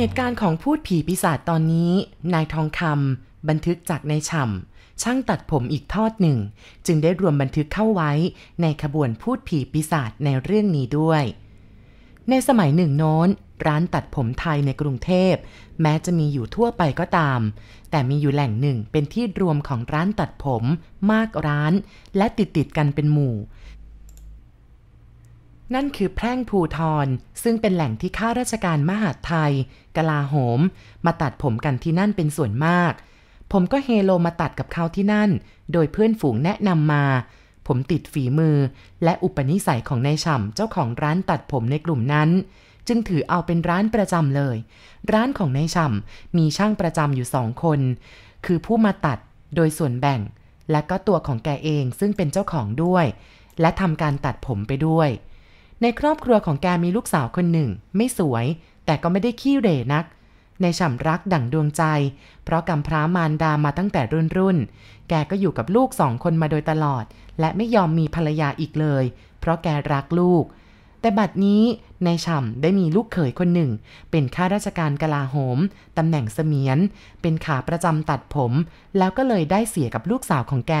เหตุการณ์ของพูดผีปีศาจตอนนี้ นายทองคำบันทึกจากนายฉ่ำช่างตัดผมอีกทอดหนึ่ง จึงได้รวมบันทึกเข้าไว้ในขบวนพูดผีปีศาจในเรื่องนี้ด้วย ในสมัยหนึ่งโน้น ร้านตัดผมไทยในกรุงเทพ แม้จะมีอยู่ทั่วไปก็ตาม แต่มีอยู่แหล่งหนึ่งเป็นที่รวมของร้านตัดผม มากร้าน และติดติดกันเป็นหมู่ นั่นคือแพร่งภูทรซึ่งเป็นแหล่งที่ข้าราชการมหาดไทย กลาโหม มาตัดผมกันที่นั่นเป็นส่วนมาก ผมก็เฮโลมาตัดกับเขาที่นั่น โดยเพื่อนฝูงแนะนำมา ผมติดฝีมือ และอุปนิสัยของนายฉ่ำเจ้าของร้านตัดผมในกลุ่มนั้น จึงถือเอาเป็นร้านประจำเลย ร้านของนายฉ่ำมีช่างประจำอยู่สองคน คือผู้มาตัดโดยส่วนแบ่ง และก็ตัวของแกเองซึ่งเป็นเจ้าของด้วย และทำการตัดผมไปด้วย ในครอบครัวของแกมีลูกสาวคนหนึ่ง ไม่สวย แต่ก็ไม่ได้ขี้เหร่นัก ในฉ่ำรักดั่งดวงใจ เพราะกำพร้ามารดามาตั้งแต่รุ่นรุ่น แกก็อยู่กับลูกสองคนมาโดยตลอด และไม่ยอมมีภรรยาอีกเลย เพราะแกรักลูก แต่บัดนี้ในฉ่ำได้มีลูกเขยคนหนึ่ง เป็นข้าราชการกลาโหมตำแหน่งเสมียน เป็นขาประจำตัดผม แล้วก็เลยได้เสียกับลูกสาวของแก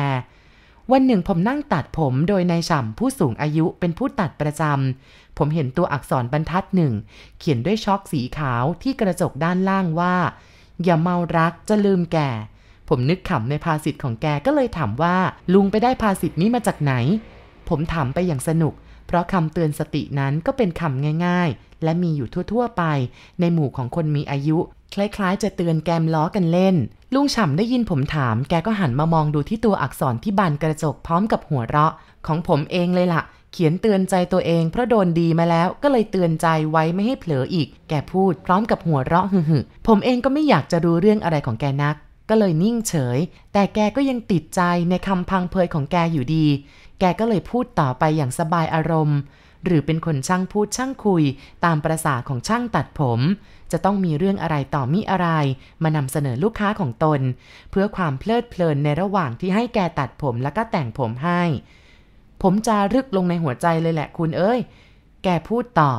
วันหนึ่งผมนั่งตัดผมโดยนายฉ่ำผู้สูงอายุเป็นผู้ตัดประจำ ผมเห็นตัวอักษรบรรทัดหนึ่ง เขียนด้วยช็อกสีขาวที่กระจกด้านล่างว่า อย่าเมารักจะลืมแก่ ผมนึกขำในภาษิตของแกก็เลยถามว่า ลุงไปได้ภาษิตนี้มาจากไหน ผมถามไปอย่างสนุก เพราะคำเตือนสตินั้นก็เป็นคำง่ายๆ และมีอยู่ทั่วๆไป ในหมู่ของคนมีอายุ คล้ายๆ จะเตือนแกมล้อกันเล่น ลุงฉ่ำได้ยินผมถาม แกก็หันมามองดูที่ตัวอักษรที่บานกระจกพร้อมกับหัวเราะ ของผมเองเลยล่ะ เขียนเตือนใจตัวเองเพราะโดนดีมาแล้วก็เลยเตือนใจไว้ไม่ให้เผลออีก แกพูดพร้อมกับหัวเราะหึ่ๆผมเองก็ไม่อยากจะรู้เรื่องอะไรของแกนักก็เลยนิ่งเฉย แต่แกก็ยังติดใจในคำพังเพยของแกอยู่ดี แกก็เลยพูดต่อไปอย่างสบายอารมณ์ หรือเป็นคนช่างพูดช่างคุย ตามประษาของช่างตัดผม จะต้องมีเรื่องอะไรต่อมิอะไร มานำเสนอลูกค้าของตน เพื่อความเพลิดเพลินในระหว่างที่ให้แกตัดผมแล้วก็แต่งผมให้ ผมจารึกลงในหัวใจเลยแหละคุณเอ้ย แกพูดต่อ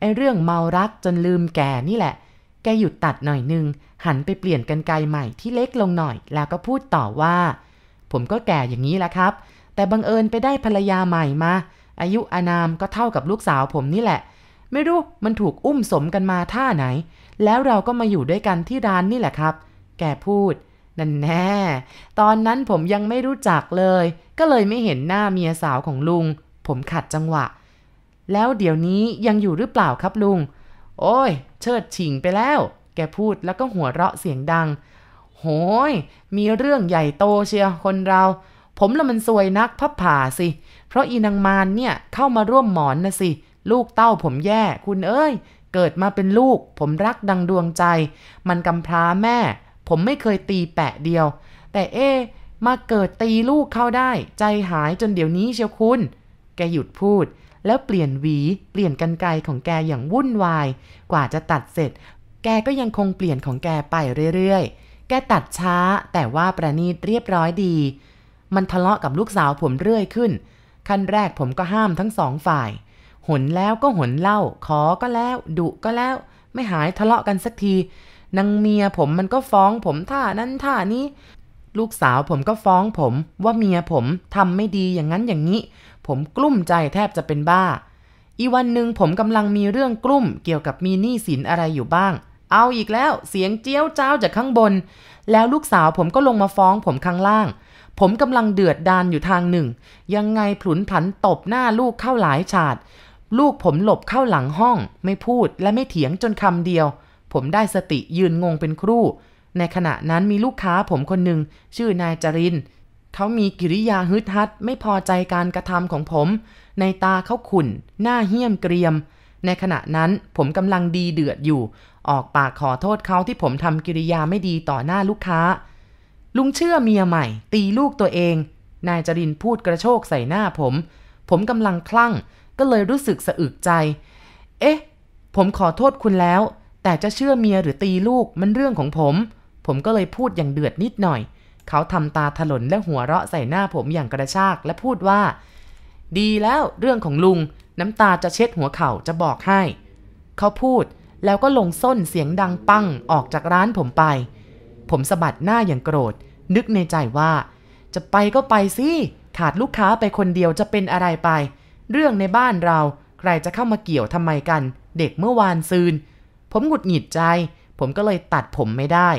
ไอเรื่องเมารักจนลืมแกนี่แหละ แกหยุดตัดหน่อยนึง หันไปเปลี่ยนกันไกรใหม่ที่เล็กลงหน่อย แล้วก็พูดต่อว่า ผมก็แก่อย่างนี้แหละครับ แต่บังเอิญไปได้ภรรยาใหม่มา อายุอานามก็เท่ากับลูกสาวผมนี่แหละ ไม่รู้มันถูกอุ้มสมกันมาท่าไหน แล้วเราก็มาอยู่ด้วยกันที่ร้านนี่แหละครับ แกพูด นั่นแน่ ตอนนั้นผมยังไม่รู้จักเลย ก็เลยไม่เห็นหน้าเมียสาวของลุง ผมขัดจังหวะ แล้วเดี๋ยวนี้ยังอยู่หรือเปล่าครับลุง โอ้ย เชิดฉิงไปแล้ว แกพูดแล้วก็หัวเราะเสียงดัง โหย มีเรื่องใหญ่โตเชียวคนเรา ผมละมันซวยนักพับผ่าสิ เพราะอีนางมารเนี่ยเข้ามาร่วมหมอนนะสิ ลูกเต้าผมแย่ คุณเอ้ย เกิดมาเป็นลูก ผมรักดังดวงใจ มันกำพร้าแม่ ผมไม่เคยตีแปะเดียว แต่เอ๊มาเกิดตีลูกเข้าได้ ใจหายจนเดี๋ยวนี้เชียวคุณ แกหยุดพูด แล้วเปลี่ยนหวี เปลี่ยนกันไกของแกอย่างวุ่นวาย กว่าจะตัดเสร็จ แกก็ยังคงเปลี่ยนของแกไปเรื่อยๆ แกตัดช้าแต่ว่าประณีตเรียบร้อยดี มันทะเลาะกับลูกสาวผมเรื่อยขึ้น ขั้นแรกผมก็ห้ามทั้งสองฝ่าย หนแล้วก็หนเล่า ขอก็แล้ว ดุก็แล้ว ไม่หายทะเลาะกันสักที นางเมียผมมันก็ฟ้องผมท่านั้นท่านี้ ลูกสาวผมก็ฟ้องผมว่าเมียผมทำไม่ดีอย่างนั้นอย่างนี้ ผมกลุ้มใจแทบจะเป็นบ้า อีวันหนึ่งผมกำลังมีเรื่องกลุ้มเกี่ยวกับมีหนี้สินอะไรอยู่บ้างเอาอีกแล้วเสียงเจี้ยวเจ้าจากข้างบน แล้วลูกสาวผมก็ลงมาฟ้องผมข้างล่าง ผมกำลังเดือดดานอยู่ทางหนึ่ง ยังไงผลุนผันตบหน้าลูกเข้าหลายฉาด ลูกผมหลบเข้าหลังห้อง ไม่พูดและไม่เถียงจนคำเดียว ผมได้สติยืนงงเป็นครู่ ในขณะนั้นมีลูกค้าผมคนหนึ่งชื่อนายจรินเขามีกิริยาฮึดฮัด ไม่พอใจการกระทำของผม ในตาเขาขุ่น หน้าเหี้ยมเกรียม ในขณะนั้นผมกำลังดีเดือดอยู่ ออกปากขอโทษเขาที่ผมทำกิริยาไม่ดีต่อหน้าลูกค้า ลุงเชื่อเมียใหม่ ตีลูกตัวเอง นายจรินพูดกระโชกใส่หน้าผม ผมกำลังคลั่ง ก็เลยรู้สึกสะอึกใจ เอ๊ะ ผมขอโทษคุณแล้ว แต่จะเชื่อเมียหรือตีลูกมันเรื่องของผม ผมก็เลยพูดอย่างเดือดนิดหน่อย เขาทำตาถลนและหัวเราะใส่หน้าผมอย่างกระชากและพูดว่า ดีแล้วเรื่องของลุง น้ำตาจะเช็ดหัวเข่าจะบอกให้ เขาพูดแล้วก็ลงส้นเสียงดังปังออกจากร้านผมไป ผมสะบัดหน้าอย่างโกรธ นึกในใจว่า จะไปก็ไปสิ ขาดลูกค้าไปคนเดียวจะเป็นอะไรไป เรื่องในบ้านเรา ใครจะเข้ามาเกี่ยวทำไมกัน เด็กเมื่อวานซืน ผมหงุดหงิดใจ ผมก็เลยตัดผมไม่ได้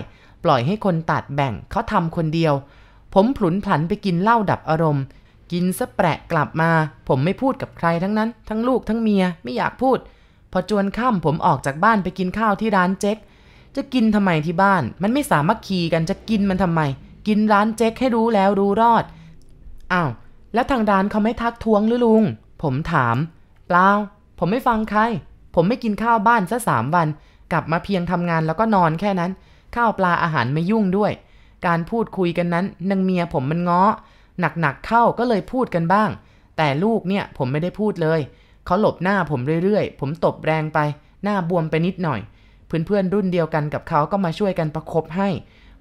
ปล่อยให้คนตัดแบ่งเขาทำคนเดียว ผมผลุนผันไปกินเหล้าดับอารมณ์ กินซะแปะกลับมา ผมไม่พูดกับใครทั้งนั้น ทั้งลูกทั้งเมียไม่อยากพูด พอจวนค่ำผมออกจากบ้านไปกินข้าวที่ร้านเจ๊ก จะกินทำไมที่บ้าน มันไม่สามัคคีกันจะกินมันทำไม กินร้านเจ๊กให้รู้แล้วรู้รอดอ้าวแล้วทางร้านเขาไม่ทักท้วงหรือลุง ผมถาม เปล่า ผมไม่ฟังใคร ผมไม่กินข้าวบ้านซะสามวัน กลับมาเพียงทำงานแล้วก็นอนแค่นั้น ข้าวปลาอาหารไม่ยุ่งด้วย การพูดคุยกันนั้นนางเมียผมมันง้อ หนักๆเข้าก็เลยพูดกันบ้าง แต่ลูกเนี่ยผมไม่ได้พูดเลย เขาหลบหน้าผมเรื่อยๆ ผมตบแรงไป หน้าบวมไปนิดหน่อย เพื่อนๆรุ่นเดียวกันกับเขาก็มาช่วยกันประคบให้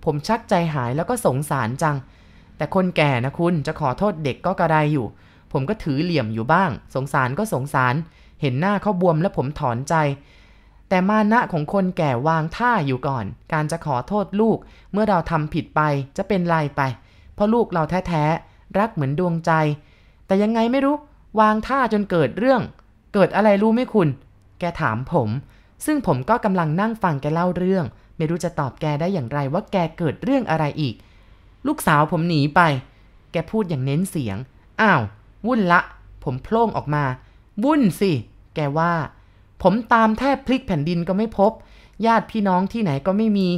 ผมชักใจหายแล้วก็สงสารจัง แต่คนแก่นะคุณจะขอโทษเด็กก็กระไรอยู่ ผมก็ถือเหลี่ยมอยู่บ้าง สงสารก็สงสาร เห็นหน้าเขาบวมแล้วผมถอนใจ แต่มานะของคนแก่วางท่าอยู่ก่อน การจะขอโทษลูก เมื่อเราทำผิดไปจะเป็นไรไป เพราะลูกเราแท้ๆรักเหมือนดวงใจ แต่ยังไงไม่รู้ วางท่าจนเกิดเรื่อง เกิดอะไรรู้ไหมคุณ แกถามผม ซึ่งผมก็กำลังนั่งฟังแกเล่าเรื่อง ไม่รู้จะตอบแกได้อย่างไรว่าแกเกิดเรื่องอะไรอีก ลูกสาวผมหนีไป แกพูดอย่างเน้นเสียง อ้าว วุ่นละ ผมโพล่งออกมา วุ่นสิ แกว่า ผมตามแทบพลิกแผ่นดินก็ไม่พบ ญาติพี่น้องที่ไหนก็ไม่มี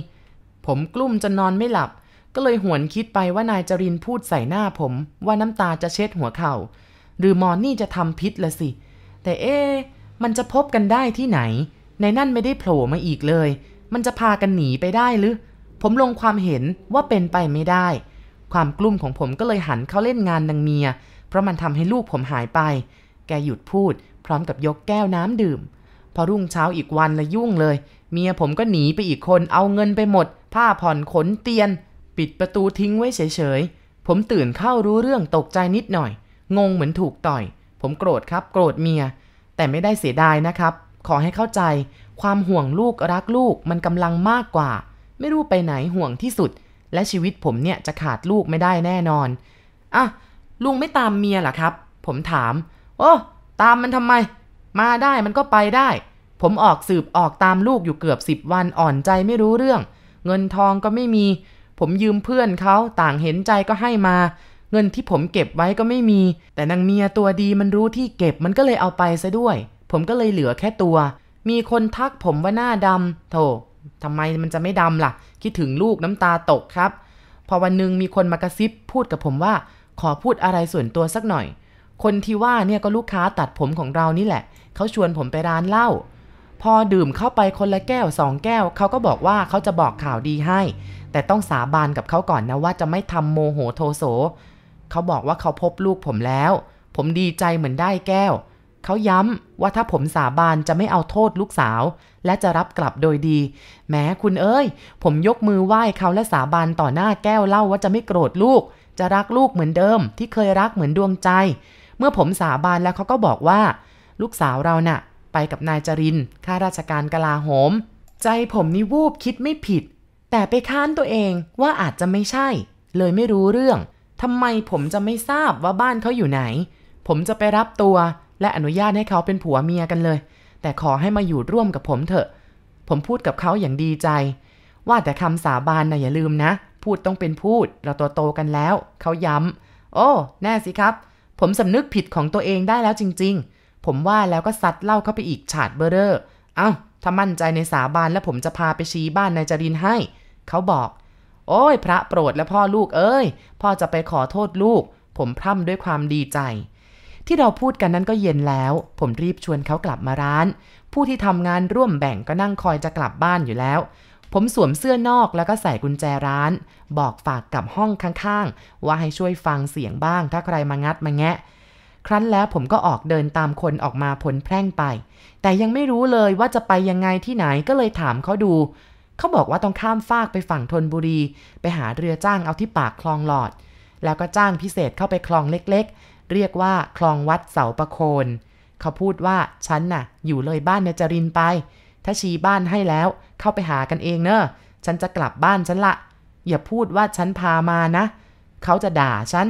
ผมกลุ้มจนนอนไม่หลับ ก็เลยหวนคิดไปว่านายจรินพูดใส่หน้าผมว่าน้ำตาจะเช็ดหัวเข่า หรือมอนนี่จะทำพิษละสิ แต่เอ๊มันจะพบกันได้ที่ไหน ในนั่นไม่ได้โผล่มาอีกเลย มันจะพากันหนีไปได้หรือ ผมลงความเห็นว่าเป็นไปไม่ได้ ความกลุ้มของผมก็เลยหันเข้าเล่นงานนางเมีย เพราะมันทำให้ลูกผมหายไป แกหยุดพูด พร้อมกับยกแก้วน้ำดื่ม พอรุ่งเช้าอีกวันละยุ่งเลย เมียผมก็หนีไปอีกคน เอาเงินไปหมด ผ้าผ่อนขนเตียน ปิดประตูทิ้งไว้เฉยๆ ผมตื่นเข้ารู้เรื่องตกใจนิดหน่อย งงเหมือนถูกต่อย ผมโกรธครับ โกรธเมีย แต่ไม่ได้เสียดายนะครับ ขอให้เข้าใจ ความห่วงลูกรักลูกมันกำลังมากกว่า ไม่รู้ไปไหนห่วงที่สุด และชีวิตผมเนี่ยจะขาดลูกไม่ได้แน่นอนอะลุงไม่ตามเมียเหรอครับ ผมถาม โอ้ตามมันทำไม มาได้มันก็ไปได้ ผมออกสืบออกตามลูกอยู่เกือบสิบวันอ่อนใจไม่รู้เรื่อง เงินทองก็ไม่มี ผมยืมเพื่อนเขาต่างเห็นใจก็ให้มา เงินที่ผมเก็บไว้ก็ไม่มี แต่นางเมียตัวดีมันรู้ที่เก็บมันก็เลยเอาไปซะด้วย ผมก็เลยเหลือแค่ตัว มีคนทักผมว่าหน้าดำโธ่ทำไมมันจะไม่ดำล่ะ คิดถึงลูกน้ำตาตกครับ พอวันหนึ่งมีคนมากระซิบพูดกับผมว่า ขอพูดอะไรส่วนตัวสักหน่อย คนที่ว่าเนี่ยก็ลูกค้าตัดผมของเรานี่แหละ เขาชวนผมไปร้านเหล้า พอดื่มเข้าไปคนละแก้วสองแก้ว เขาก็บอกว่าเขาจะบอกข่าวดีให้ แต่ต้องสาบานกับเขาก่อนนะว่าจะไม่ทำโมโหโทโส เขาบอกว่าเขาพบลูกผมแล้ว ผมดีใจเหมือนได้แก้ว เขาย้ำว่าถ้าผมสาบานจะไม่เอาโทษลูกสาว และจะรับกลับโดยดี แม้คุณเอ้ย ผมยกมือไหว้เขาและสาบานต่อหน้าแก้วเล่าว่าจะไม่โกรธลูก จะรักลูกเหมือนเดิม ที่เคยรักเหมือนดวงใจ เมื่อผมสาบานแล้วเขาก็บอกว่า ลูกสาวเราน่ะ ไปกับนายจรินข้าราชการกลาโหม ใจผมนี่วูบคิดไม่ผิด แต่ไปค้านตัวเองว่าอาจจะไม่ใช่ เลยไม่รู้เรื่องทำไมผมจะไม่ทราบว่าบ้านเขาอยู่ไหน ผมจะไปรับตัว และอนุญาตให้เขาเป็นผัวเมียกันเลย แต่ขอให้มาอยู่ร่วมกับผมเถอะ ผมพูดกับเขาอย่างดีใจ ว่าแต่คำสาบานนะอย่าลืมนะ พูดต้องเป็นพูด เราตัวโตกันแล้ว เขาย้ำโอ้ แน่สิครับ ผมสำนึกผิดของตัวเองได้แล้วจริง ๆ ผมว่าแล้วก็ซัดเหล่าเข้าไปอีกฉาดเบอร์เรอร์เอ้าถ้ามั่นใจในสาบานแล้วผมจะพาไปชี้บ้านนายจรินให้ เขาบอก โอ้ย พระโปรดและพ่อลูกเอ้ย พ่อจะไปขอโทษลูก ผมพร่ำด้วยความดีใจ ที่เราพูดกันนั้นก็เย็นแล้ว ผมรีบชวนเขากลับมาร้าน ผู้ที่ทำงานร่วมแบ่งก็นั่งคอยจะกลับบ้านอยู่แล้ว ผมสวมเสื้อนอกแล้วก็ใส่กุญแจร้าน บอกฝากกับห้องข้างๆ ว่าให้ช่วยฟังเสียงบ้าง ถ้าใครมางัดมาแงะ ครั้นแล้วผมก็ออกเดินตามคนออกมาพ้นแพร่งไป แต่ยังไม่รู้เลยว่าจะไปยังไงที่ไหนก็เลยถามเขาดู เขาบอกว่าต้องข้ามฟากไปฝั่งธนบุรี ไปหาเรือจ้างเอาที่ปากคลองหลอดแล้วก็จ้างพิเศษเข้าไปคลองเล็กๆ เรียกว่าคลองวัดเสาประโคน เขาพูดว่าฉันน่ะ อยู่เลยบ้านในจรินไป ถ้าชี้บ้านให้แล้ว เข้าไปหากันเองเนอะฉันจะกลับบ้านฉันละ อย่าพูดว่าฉันพามานะ เขาจะด่าฉัน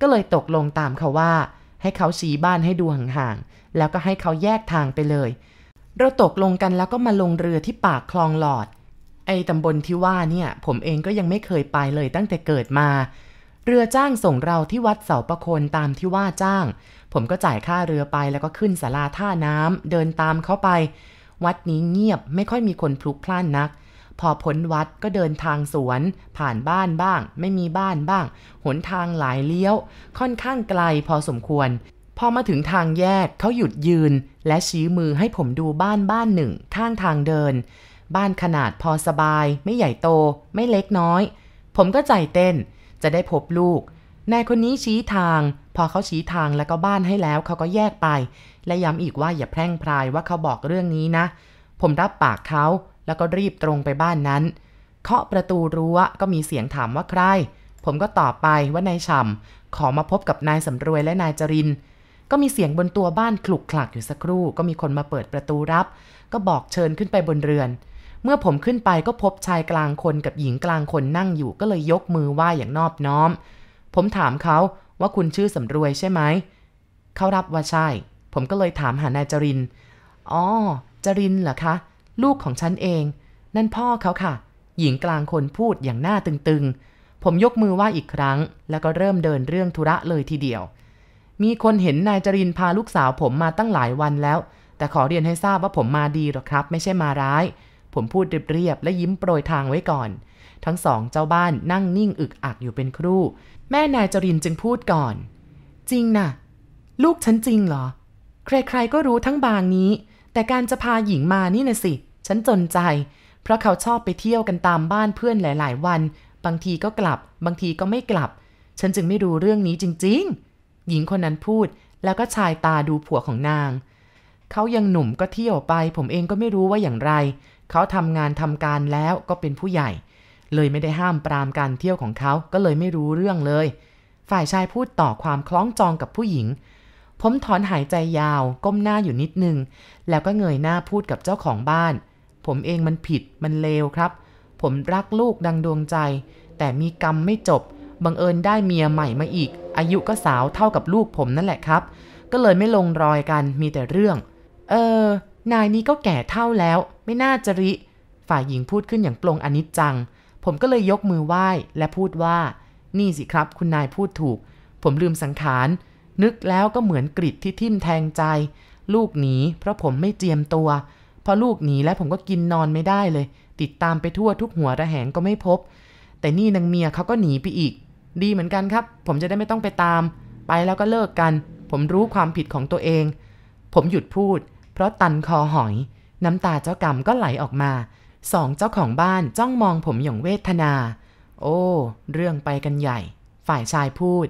ก็เลยตกลงตามเขาว่า ให้เขาชี้บ้านให้ดูห่างๆ แล้วก็ให้เขาแยกทางไปเลย เราตกลงกันแล้วก็มาลงเรือที่ปากคลองหลอด ไอ้ตำบลที่ว่าเนี่ย ผมเองก็ยังไม่เคยไปเลยตั้งแต่เกิดมา เรือจ้างส่งเราที่วัดเสาประโคนตามที่ว่าจ้าง ผมก็จ่ายค่าเรือไปแล้วก็ขึ้นศาลาท่าน้ำเดินตามเขาไป วัดนี้เงียบไม่ค่อยมีคนพลุกพล่านนัก พอพ้นวัดก็เดินทางสวน ผ่านบ้านบ้าง ไม่มีบ้านบ้าง หนทางหลายเลี้ยว ค่อนข้างไกลพอสมควร พอมาถึงทางแยกเขาหยุดยืน และชี้มือให้ผมดูบ้านบ้านหนึ่งข้างทางเดิน บ้านขนาดพอสบาย ไม่ใหญ่โต ไม่เล็กน้อย ผมก็ใจเต้น จะได้พบลูก นายคนนี้ชี้ทาง พอเขาชี้ทางแล้วก็บ้านให้แล้วเขาก็แยกไป และย้ำอีกว่าอย่าแพร่งพรายว่าเขาบอกเรื่องนี้นะ ผมรับปากเขาแล้วก็รีบตรงไปบ้านนั้น เคาะประตูรั้วก็มีเสียงถามว่าใคร ผมก็ตอบไปว่านายฉ่ำขอมาพบกับนายสำรวยและนายจรินก็มีเสียงบนตัวบ้านคลุกคลักอยู่สักครู่ ก็มีคนมาเปิดประตูรับ ก็บอกเชิญขึ้นไปบนเรือน เมื่อผมขึ้นไปก็พบชายกลางคนกับหญิงกลางคนนั่งอยู่ก็เลยยกมือไหว้อย่างนอบน้อม ผมถามเขาว่าคุณชื่อสำรวยใช่ไหม เขารับว่าใช่ ผมก็เลยถามหานายจริน อ๋อ จรินเหรอคะ ลูกของฉันเอง นั่นพ่อเขาค่ะ หญิงกลางคนพูดอย่างหน้าตึงๆ ผมยกมือไหว้อีกครั้ง แล้วก็เริ่มเดินเรื่องธุระเลยทีเดียว มีคนเห็นนายจรินพาลูกสาวผมมาตั้งหลายวันแล้ว แต่ขอเรียนให้ทราบว่าผมมาดีหรอกครับ ไม่ใช่มาร้าย ผมพูดเรียบๆและยิ้มโปรยทางไว้ก่อน ทั้งสองเจ้าบ้านนั่งนิ่งอึกอักอยู่เป็นครู่ แม่นายจรินจึงพูดก่อน จริงนะ่ะ ลูกฉันจริงเหรอ ใครๆก็รู้ทั้งบางนี้ แต่การจะพาหญิงมานี่นะสิ ฉันจนใจ เพราะเขาชอบไปเที่ยวกันตามบ้านเพื่อนหลาย ๆ วัน บางทีก็กลับ บางทีก็ไม่กลับ ฉันจึงไม่รู้เรื่องนี้จริง ๆ หญิงคนนั้นพูดแล้วก็ชายตาดูผัวของนาง เขายังหนุ่มก็เที่ยวไป ผมเองก็ไม่รู้ว่าอย่างไร เขาทำงานทำการแล้วก็เป็นผู้ใหญ่ เลยไม่ได้ห้ามปรามการเที่ยวของเขาก็เลยไม่รู้เรื่องเลย ฝ่ายชายพูดต่อความคล้องจองกับผู้หญิง ผมถอนหายใจยาวก้มหน้าอยู่นิดนึง แล้วก็เงยหน้าพูดกับเจ้าของบ้าน ผมเองมันผิดมันเลวครับ ผมรักลูกดังดวงใจ แต่มีกรรมไม่จบบังเอิญได้เมียใหม่มาอีก อายุก็สาวเท่ากับลูกผมนั่นแหละครับ ก็เลยไม่ลงรอยกันมีแต่เรื่อง เออนายนี้ก็แก่เท่าแล้ว ไม่น่าจะริ ฝ่ายหญิงพูดขึ้นอย่างปลงอนิจจัง ผมก็เลยยกมือไหว้และพูดว่า นี่สิครับ คุณนายพูดถูก ผมลืมสังขาร นึกแล้วก็เหมือนกริดที่ทิ่มแทงใจ ลูกหนีเพราะผมไม่เจียมตัว พอลูกหนีแล้วผมก็กินนอนไม่ได้เลย ติดตามไปทั่วทุกหัวระแหงก็ไม่พบ แต่นี่นางเมียเขาก็หนีไปอีก ดีเหมือนกันครับ ผมจะได้ไม่ต้องไปตาม ไปแล้วก็เลิกกัน ผมรู้ความผิดของตัวเอง ผมหยุดพูด เพราะตันคอหอย น้ำตาเจ้ากรรมก็ไหลออกมา สองเจ้าของบ้านจ้องมองผมอย่างเวทนา โอ้ เรื่องไปกันใหญ่ ฝ่ายชายพูด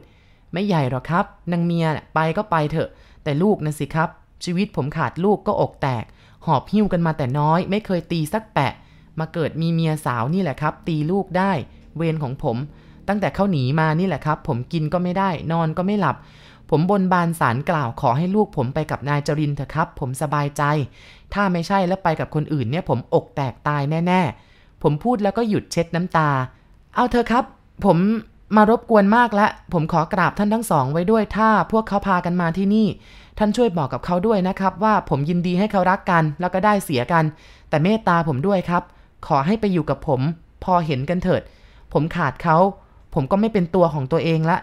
ไม่ใหญ่หรอกครับ นางเมียไปก็ไปเถอะ แต่ลูกนะสิครับ ชีวิตผมขาดลูกก็อกแตก หอบหิ้วกันมาแต่น้อย ไม่เคยตีสักแปะ มาเกิดมีเมียสาวนี่แหละครับ ตีลูกได้ เวรของผม ตั้งแต่เขาหนีมานี่แหละครับ ผมกินก็ไม่ได้ นอนก็ไม่หลับ ผมบนบานสารกล่าวขอให้ลูกผมไปกับนายจรินเถอะครับ ผมสบายใจ ถ้าไม่ใช่แล้วไปกับคนอื่นเนี่ยผมอกแตกตายแน่ ๆ ผมพูดแล้วก็หยุดเช็ดน้ำตา เอาเถอะครับ ผมมารบกวนมากแล้วผมขอกราบท่านทั้งสองไว้ด้วยถ้าพวกเขาพากันมาที่นี่ ท่านช่วยบอกกับเขาด้วยนะครับ ว่าผมยินดีให้เขารักกันแล้วก็ได้เสียกัน แต่เมตตาผมด้วยครับ ขอให้ไปอยู่กับผม พอเห็นกันเถิด ผมขาดเขา ผมก็ไม่เป็นตัวของตัวเองละ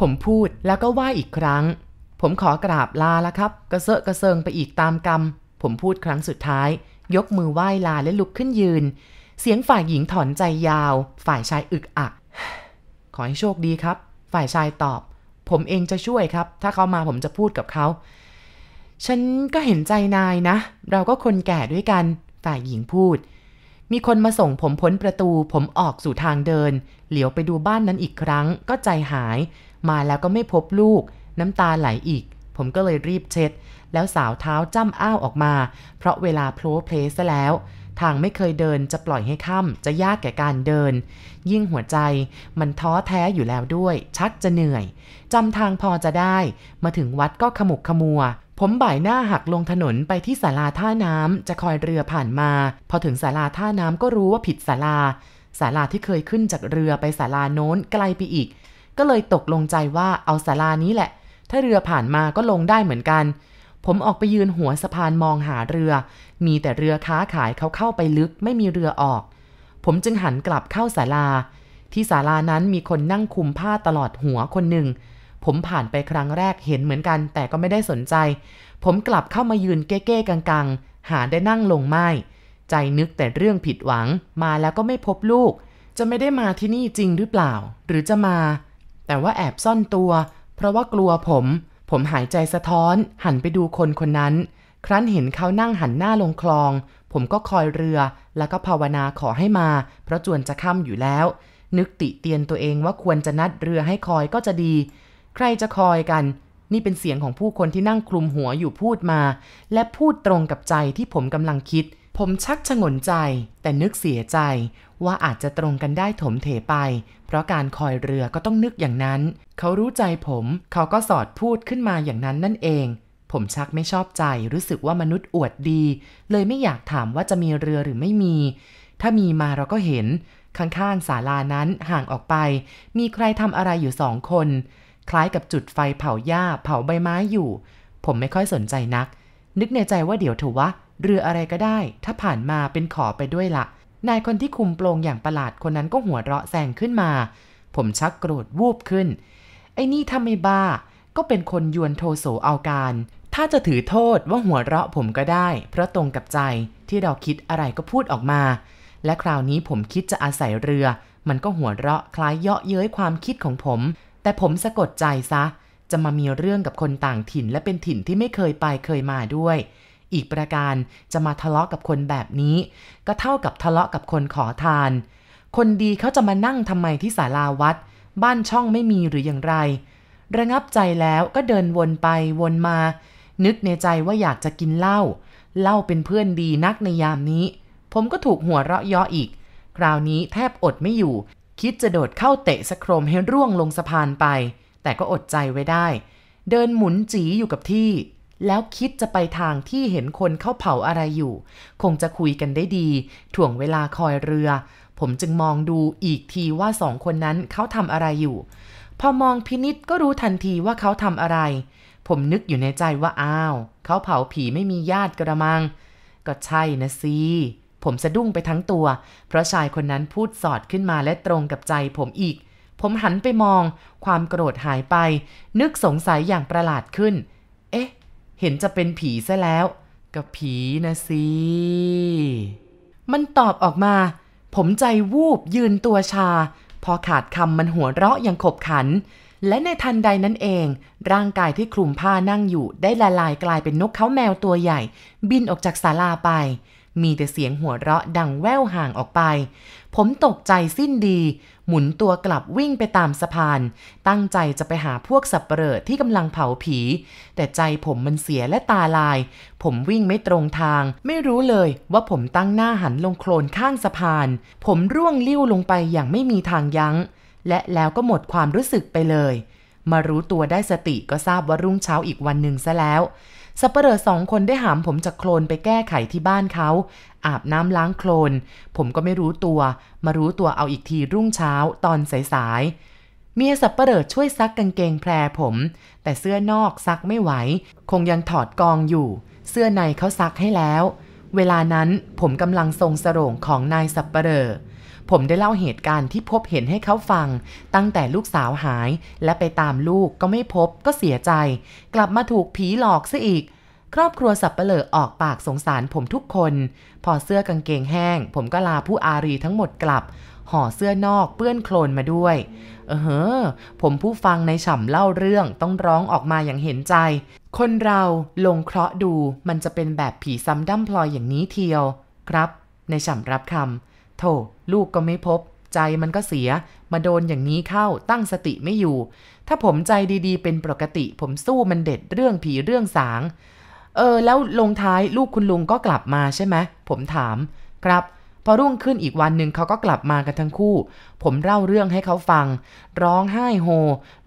ผมพูดแล้วก็ว่าอีกครั้ง ผมขอกราบลาแล้วครับ กระเซาะกระเซิงไปอีกตามกรรม ผมพูดครั้งสุดท้าย ยกมือไหว้ลาและลุกขึ้นยืน เสียงฝ่ายหญิงถอนใจยาว ฝ่ายชายอึกอัก ขอให้โชคดีครับ ฝ่ายชายตอบ ผมเองจะช่วยครับ ถ้าเขามาผมจะพูดกับเขา ฉันก็เห็นใจนายนะ เราก็คนแก่ด้วยกัน ฝ่ายหญิงพูด มีคนมาส่งผมพ้นประตูผมออกสู่ทางเดิน เหลียวไปดูบ้านนั้นอีกครั้ง ก็ใจหาย มาแล้วก็ไม่พบลูก น้ำตาไหลอีก ผมก็เลยรีบเช็ด แล้วสาวเท้าจ้ำอ้าวออกมา เพราะเวลาโพลเพลซะแล้ว ทางไม่เคยเดินจะปล่อยให้ค่ำจะยากแก่การเดิน ยิ่งหัวใจมันท้อแท้อยู่แล้วด้วย ชักจะเหนื่อยจำทางพอจะได้ มาถึงวัดก็ขมุกขมัว ผมบ่ายหน้าหักลงถนนไปที่ศาลาท่าน้ำจะคอยเรือผ่านมา พอถึงศาลาท่าน้ำก็รู้ว่าผิดศาลาศาลาที่เคยขึ้นจากเรือไปศาลาโน้นไกลไปอีก ก็เลยตกลงใจว่าเอาศาลานี้แหละ ถ้าเรือผ่านมาก็ลงได้เหมือนกัน ผมออกไปยืนหัวสะพานมองหาเรือ มีแต่เรือค้าขายเขาเข้าไปลึกไม่มีเรือออก ผมจึงหันกลับเข้าศาลา ที่ศาลานั้นมีคนนั่งคุมผ้าตลอดหัวคนหนึ่ง ผมผ่านไปครั้งแรกเห็นเหมือนกัน แต่ก็ไม่ได้สนใจ ผมกลับเข้ามายืนเก้ๆกังๆ หาได้นั่งลงไม่ ใจนึกแต่เรื่องผิดหวัง มาแล้วก็ไม่พบลูก จะไม่ได้มาที่นี่จริงหรือเปล่า หรือจะมา แต่ว่าแอบซ่อนตัว เพราะว่ากลัวผม ผมหายใจสะท้อน หันไปดูคนคนนั้น ครั้นเห็นเขานั่งหันหน้าลงคลอง ผมก็คอยเรือ แล้วก็ภาวนาขอให้มา เพราะจวนจะค่ำอยู่แล้ว นึกติเตียนตัวเองว่าควรจะนัดเรือให้คอยก็จะดี ใครจะคอยกัน นี่เป็นเสียงของผู้คนที่นั่งคลุมหัวอยู่พูดมา และพูดตรงกับใจที่ผมกำลังคิด ผมชักชงนใจ แต่นึกเสียใจ ว่าอาจจะตรงกันได้ถมเถไป เพราะการคอยเรือก็ต้องนึกอย่างนั้น เขารู้ใจผม เขาก็สอดพูดขึ้นมาอย่างนั้นนั่นเองผมชักไม่ชอบใจรู้สึกว่ามนุษย์อวดดี เลยไม่อยากถามว่าจะมีเรือหรือไม่มี ถ้ามีมาเราก็เห็น ข้างๆศาลานั้นห่างออกไป มีใครทำอะไรอยู่สองคน คล้ายกับจุดไฟเผาหญ้าเผาใบไม้อยู่ ผมไม่ค่อยสนใจนัก นึกในใจว่าเดี๋ยวถือว่าเรืออะไรก็ได้ ถ้าผ่านมาเป็นขอไปด้วยละ นายคนที่คุมโปรงอย่างประหลาดคนนั้นก็หัวเราะแซงขึ้นมา ผมชักโกรธวูบขึ้น ไอ้นี่ถ้าไม่บ้า ก็เป็นคนยวนโทโสเอาการ ถ้าจะถือโทษว่าหัวเราะผมก็ได้ เพราะตรงกับใจที่เราคิดอะไรก็พูดออกมา และคราวนี้ผมคิดจะอาศัยเรือ มันก็หัวเราะคล้ายเยาะเย้ยความคิดของผม แต่ผมสะกดใจซะ จะมามีเรื่องกับคนต่างถิ่นและเป็นถิ่นที่ไม่เคยไปเคยมาด้วย อีกประการจะมาทะเลาะกับคนแบบนี้ ก็เท่ากับทะเลาะกับคนขอทาน คนดีเขาจะมานั่งทำไมที่ศาลาวัด บ้านช่องไม่มีหรืออย่างไร ระงับใจแล้วก็เดินวนไปวนมา นึกในใจว่าอยากจะกินเหล้าเหล้าเป็นเพื่อนดีนักในยามนี้ ผมก็ถูกหัวเราะเย่ออีก คราวนี้แทบอดไม่อยู่ คิดจะโดดเข้าเตะสะโครมให้ร่วงลงสะพานไป แต่ก็อดใจไว้ได้ เดินหมุนจีอยู่กับที่ แล้วคิดจะไปทางที่เห็นคนเข้าเผาอะไรอยู่ คงจะคุยกันได้ดี ถ่วงเวลาคอยเรือ ผมจึงมองดูอีกทีว่าสองคนนั้นเขาทำอะไรอยู่ พอมองพินิษก็รู้ทันทีว่าเขาทำอะไร ผมนึกอยู่ในใจว่าอ้าว เขาเผาผีไม่มีญาติกระมัง ก็ใช่นะสิ ผมสะดุ้งไปทั้งตัว เพราะชายคนนั้นพูดสอดขึ้นมาและตรงกับใจผมอีก ผมหันไปมอง ความโกรธหายไป นึกสงสัยอย่างประหลาดขึ้น เอ๊ะ เห็นจะเป็นผีซะแล้ว ก็ผีนะสิ มันตอบออกมา ผมใจวูบยืนตัวชา พอขาดคำมันหัวเราะอย่างขบขัน และในทันใดนั้นเอง ร่างกายที่คลุมผ้านั่งอยู่ได้ละลายกลายเป็นนกเขาแมวตัวใหญ่ บินออกจากศาลาไป มีแต่เสียงหัวเราะดังแว่วห่างออกไป ผมตกใจสิ้นดี หมุนตัวกลับวิ่งไปตามสะพาน ตั้งใจจะไปหาพวกสับเปลอที่กำลังเผาผี แต่ใจผมมันเสียและตาลาย ผมวิ่งไม่ตรงทาง ไม่รู้เลยว่าผมตั้งหน้าหันลงโคลนข้างสะพาน ผมร่วงลิ้วลงไปอย่างไม่มีทางยัง้ง และแล้วก็หมดความรู้สึกไปเลย มารู้ตัวได้สติก็ทราบว่ารุ่งเช้าอีกวันหนึ่งซะแล้วสับเปลอสองคนได้หามผมจากโคลนไปแก้ไขที่บ้านเขา อาบน้ำล้างโคลน ผมก็ไม่รู้ตัว มารู้ตัวเอาอีกทีรุ่งเช้าตอนสายๆเมียสับเปลอช่วยซักกางเกงแพรผม แต่เสื้อนอกซักไม่ไหว คงยังถอดกองอยู่ เสื้อในเขาซักให้แล้ว เวลานั้นผมกำลังทรงสโรงของนายสับเปลอ ผมได้เล่าเหตุการณ์ที่พบเห็นให้เขาฟัง ตั้งแต่ลูกสาวหาย และไปตามลูกก็ไม่พบก็เสียใจ กลับมาถูกผีหลอกซะอีก ครอบครัวสับเปลอออกปากสงสารผมทุกคน พอเสื้อกางเกงแห้ง ผมก็ลาผู้อารีทั้งหมดกลับ ห่อเสื้อนอกเปื้อนโคลนมาด้วย เออเฮ้อผมผู้ฟังในฉ่ำเล่าเรื่องต้องร้องออกมาอย่างเห็นใจ คนเราลงเคราะห์ดูมันจะเป็นแบบผีซ้ำด้ำพลอยอย่างนี้เทียว ครับ ในฉ่ำรับคำ ถลูกก็ไม่พบ ใจมันก็เสีย มาโดนอย่างนี้เข้าตั้งสติไม่อยู่ ถ้าผมใจดีๆ เป็นปกติ ผมสู้มันเด็ดเรื่องผีเรื่องสาง เออ แล้วลงท้ายลูกคุณลุงก็กลับมาใช่ไหมผมถาม ครับ พอรุ่งขึ้นอีกวันหนึ่งเขาก็กลับมากันทั้งคู่ ผมเล่าเรื่องให้เขาฟัง ร้องไห้โฮ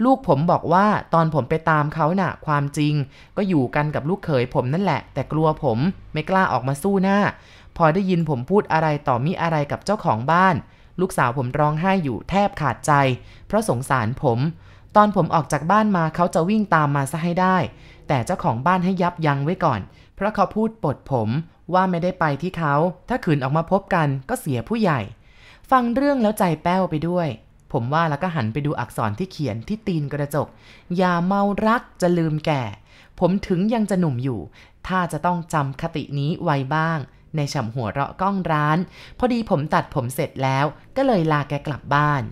ลูกผมบอกว่าตอนผมไปตามเขาน่ะ ความจริง ก็อยู่กันกับลูกเขยผมนั่นแหละ แต่กลัวผมไม่กล้าออกมาสู้หน้า พอได้ยินผมพูดอะไรต่อมิอะไรกับเจ้าของบ้าน ลูกสาวผมร้องไห้อยู่แทบขาดใจ เพราะสงสารผม ตอนผมออกจากบ้านมาเขาจะวิ่งตามมาซะให้ได้ แต่เจ้าของบ้านให้ยับยั้งไว้ก่อน เพราะเขาพูดปลดผม ว่าไม่ได้ไปที่เขา ถ้าขืนออกมาพบกันก็เสียผู้ใหญ่ ฟังเรื่องแล้วใจแป้วไปด้วย ผมว่าแล้วก็หันไปดูอักษรที่เขียนที่ตีนกระจก อย่าเมารักจะลืมแก่ ผมถึงยังจะหนุ่มอยู่ ถ้าจะต้องจำคตินี้ไว้บ้าง ในฉ่ำหัวเราะก้องร้าน พอดีผมตัดผมเสร็จแล้ว ก็เลยลาแกกลับบ้าน